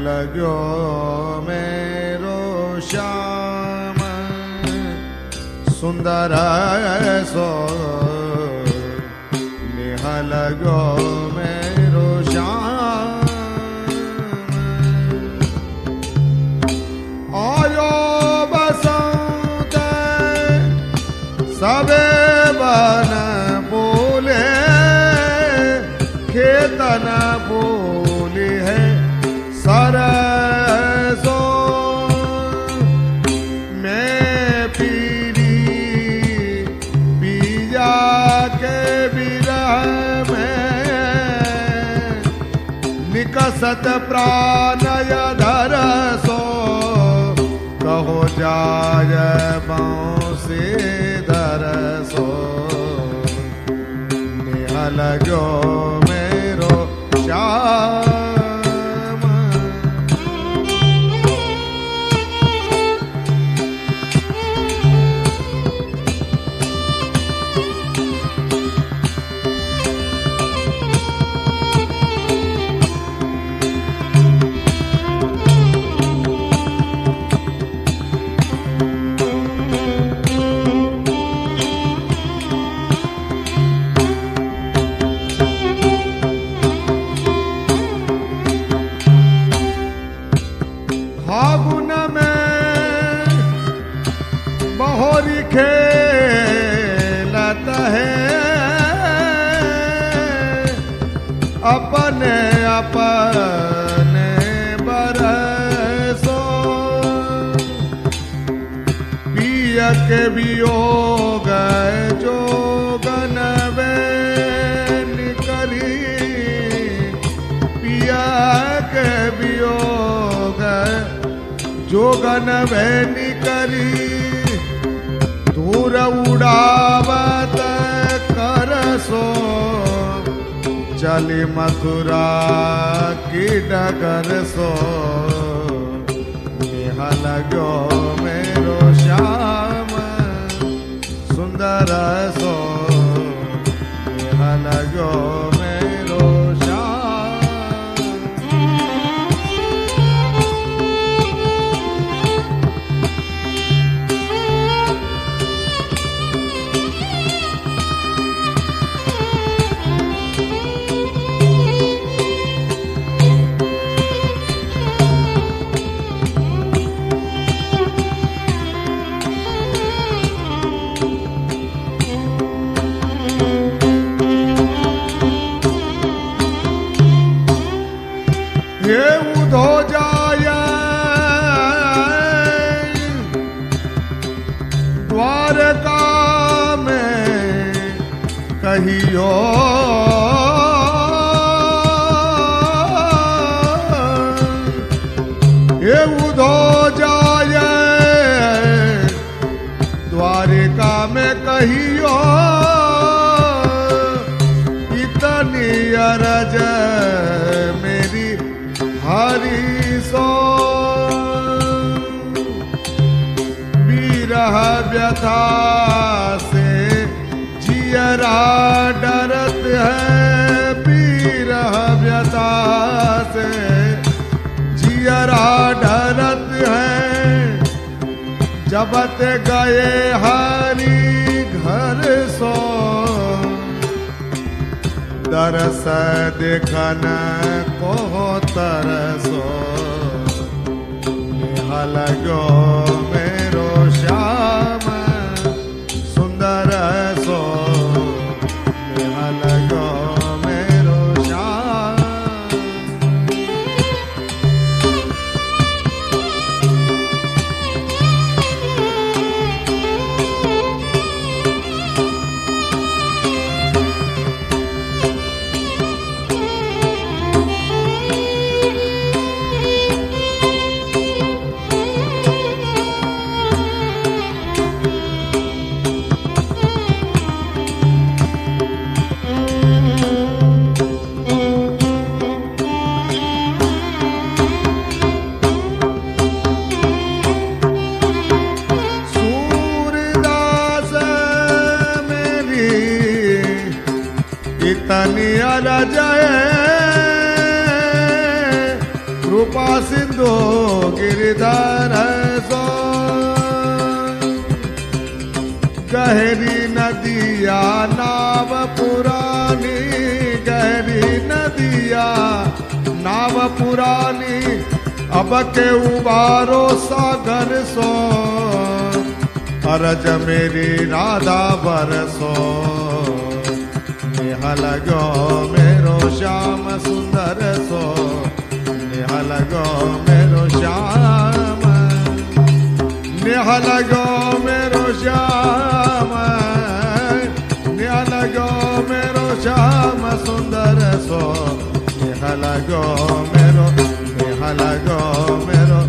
लगो मेरो श्याम। सुंदर सो निहल गो मेरो श्याम। आयो बसंत, सबे बन बोले, खेतन बोली। सतप्राणय धरसो कहो जाय बांसे धरसो निहल निहलो मेरो चार निहल हे उधो जाय द्वारिका में कहियो इतनी अरज मेरी हरि सो विरह व्यथा से जियरा जबत गए हरी घर सो। दरस देखन को तरसो। निहल गो। नाव पुरानी, अब के उबारो सागर सो। अरज मेरी राधा बरसो। नेहा लगो मेरो श्याम सुंदर सो। नेहा लगो मेरो श्याम। नेहा लगो मेरो श्याम। नेहा लगो मेरो श्याम सुंदर सो। halago mero, me halago.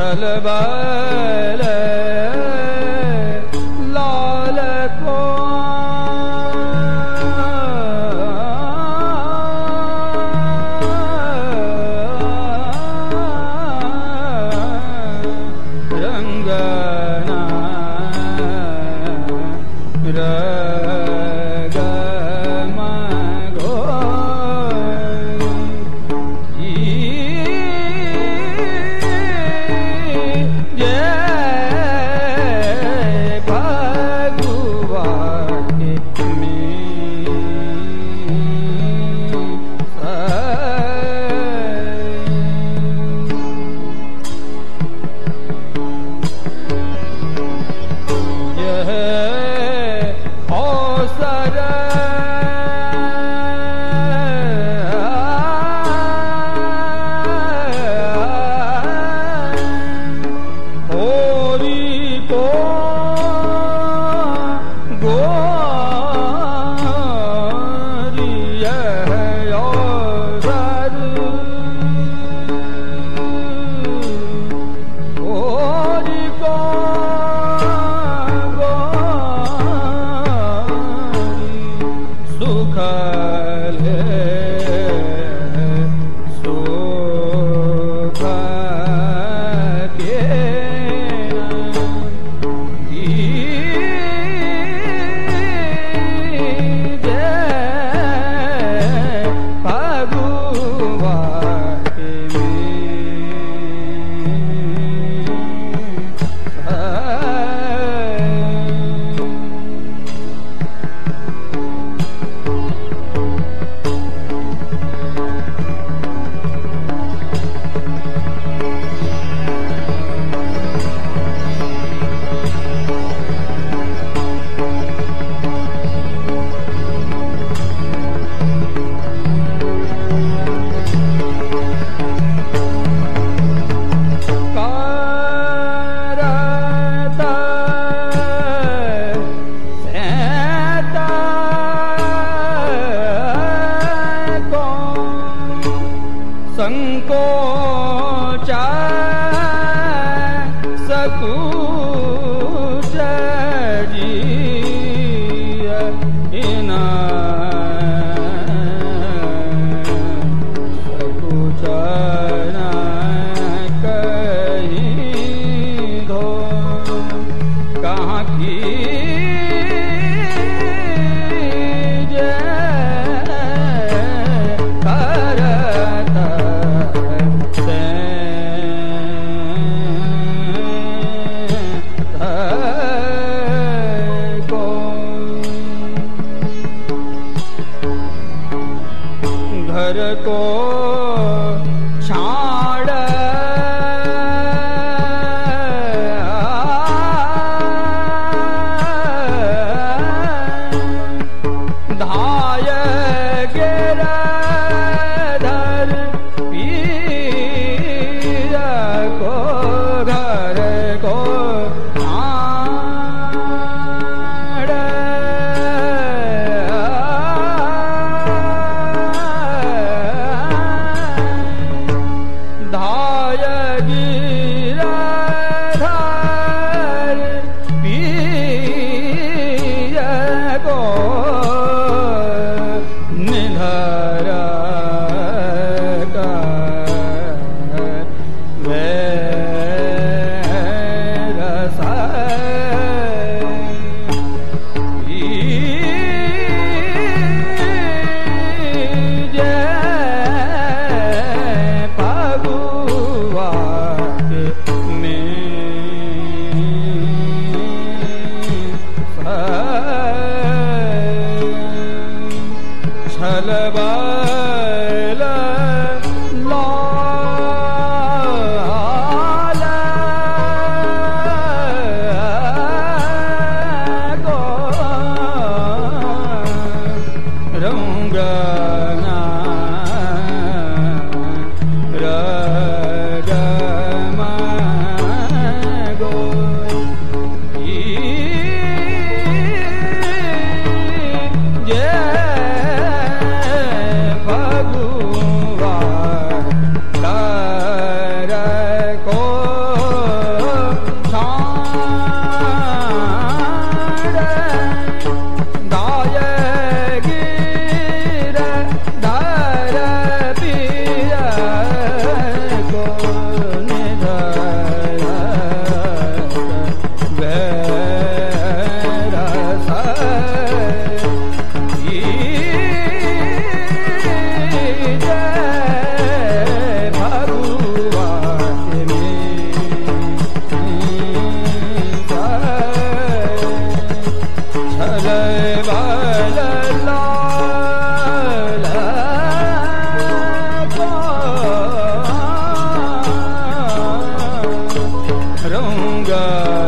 Salbale Hari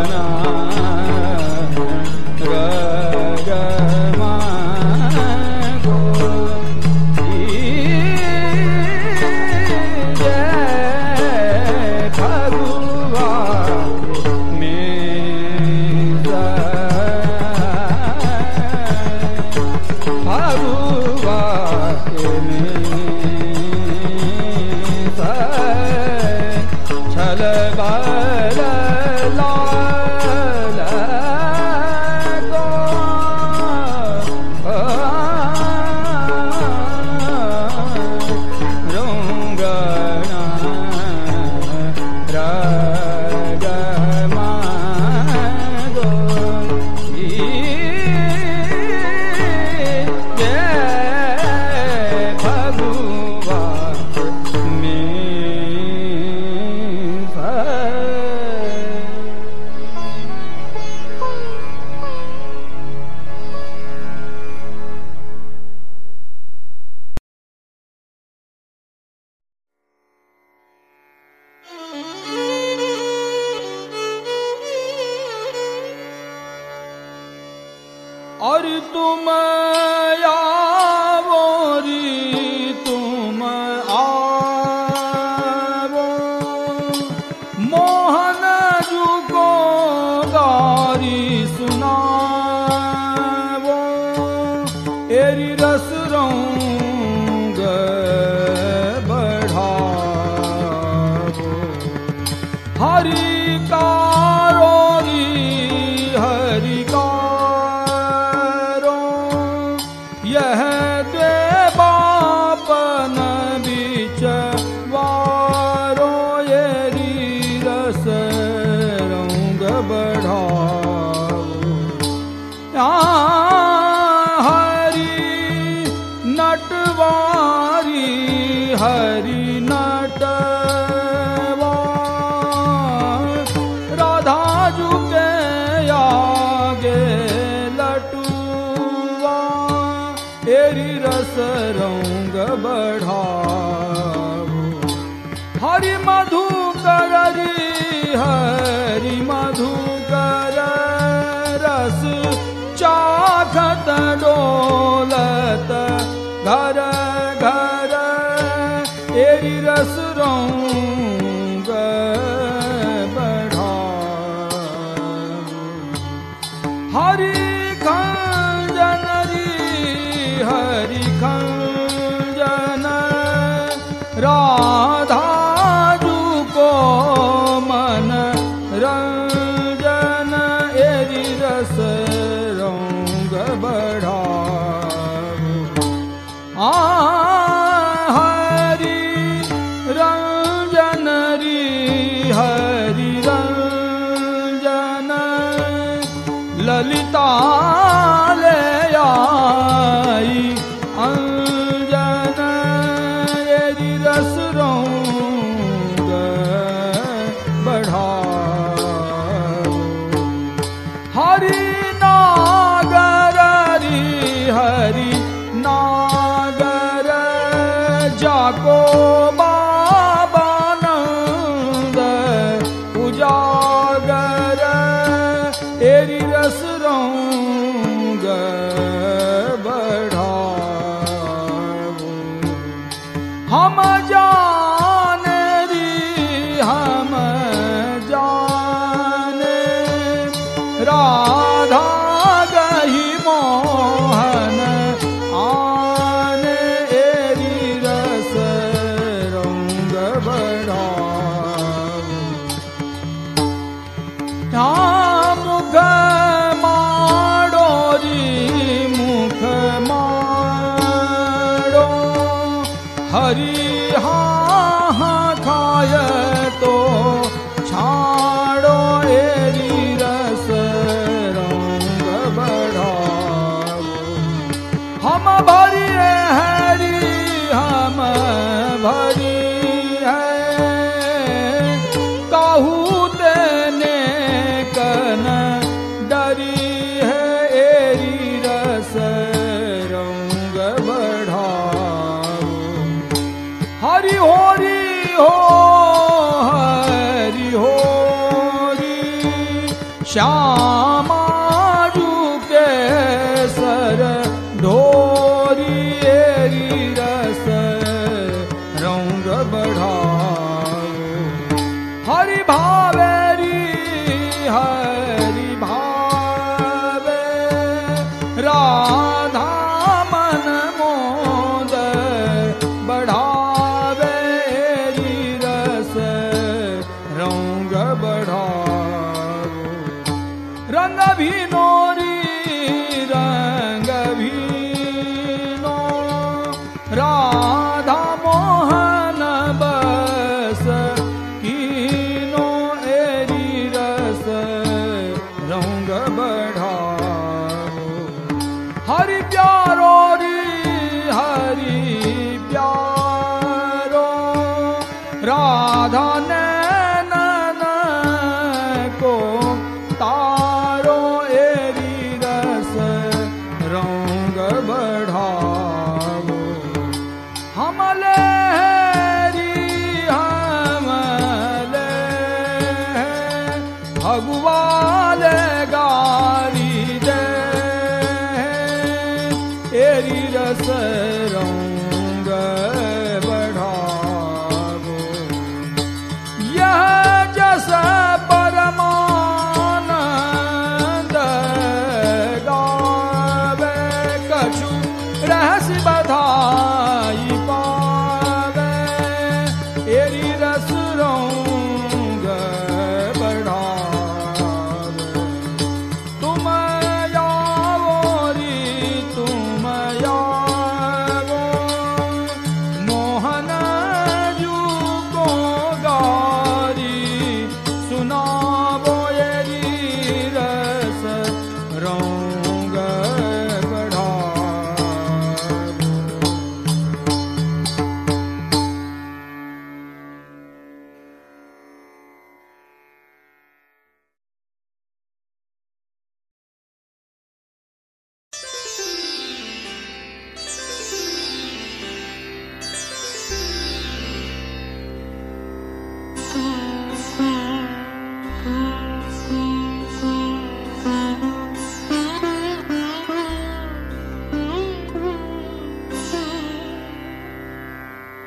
एरी रस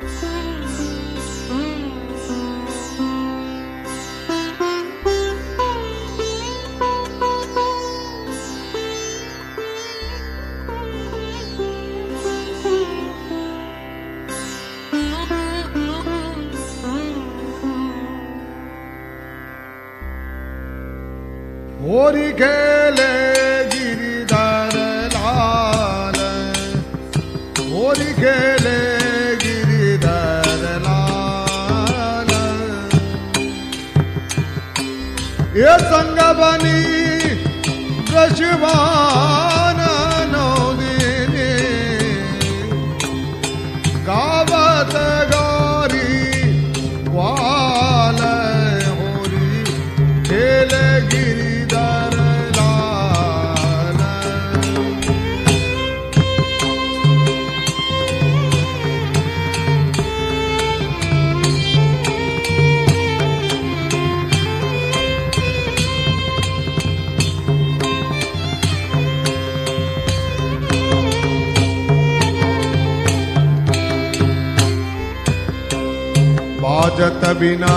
Bye. जत बिना।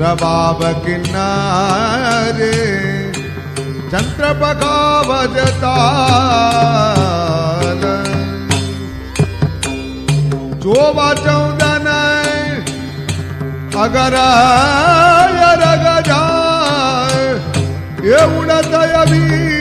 रबाब किनारे चंद्र बगा बजता जो वाचौदन अगर रग ये उड़त अभी।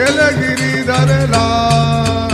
y el herida del alma.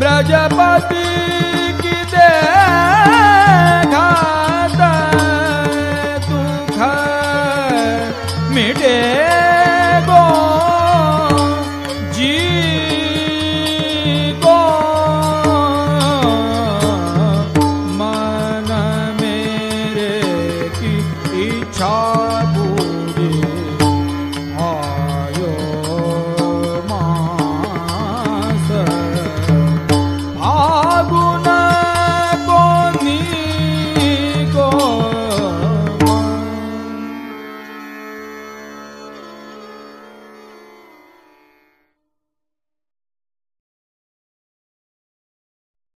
Brajpati